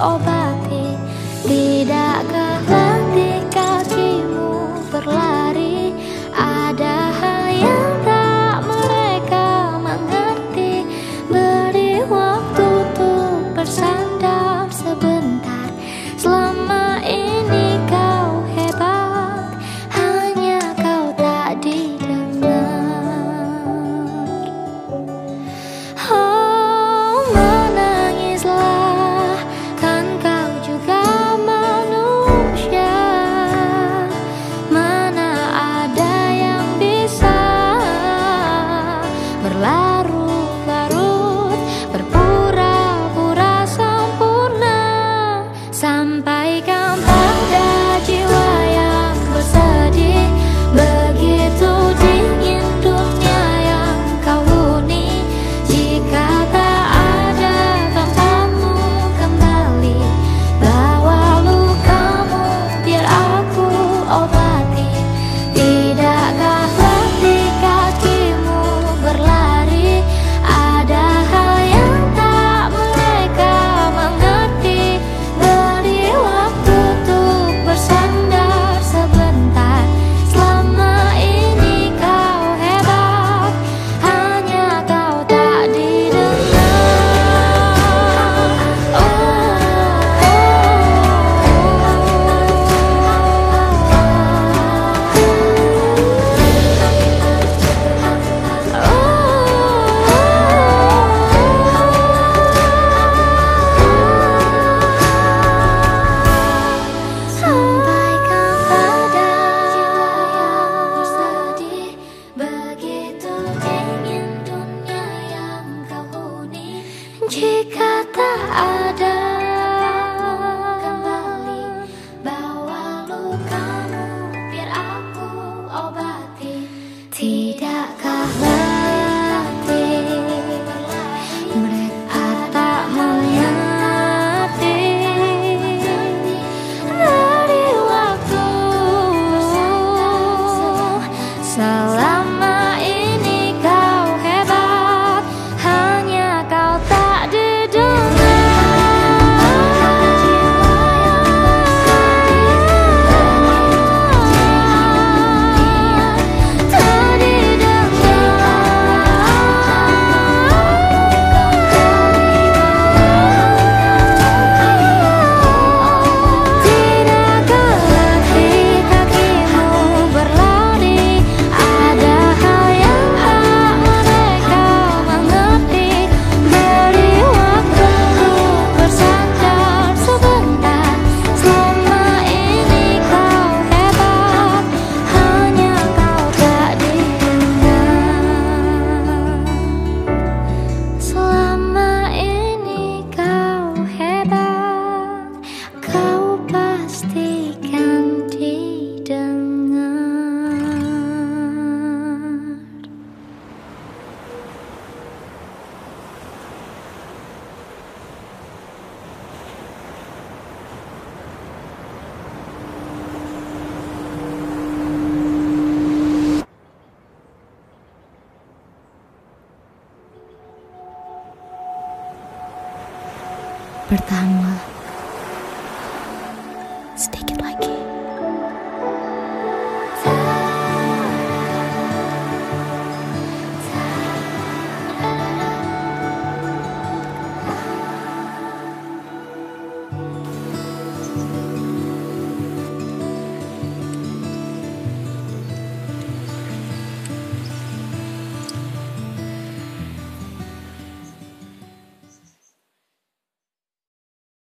all that. jika tak ada kembali bawa kamu, biar aku obati tidak. Pertama, sedikit lagi.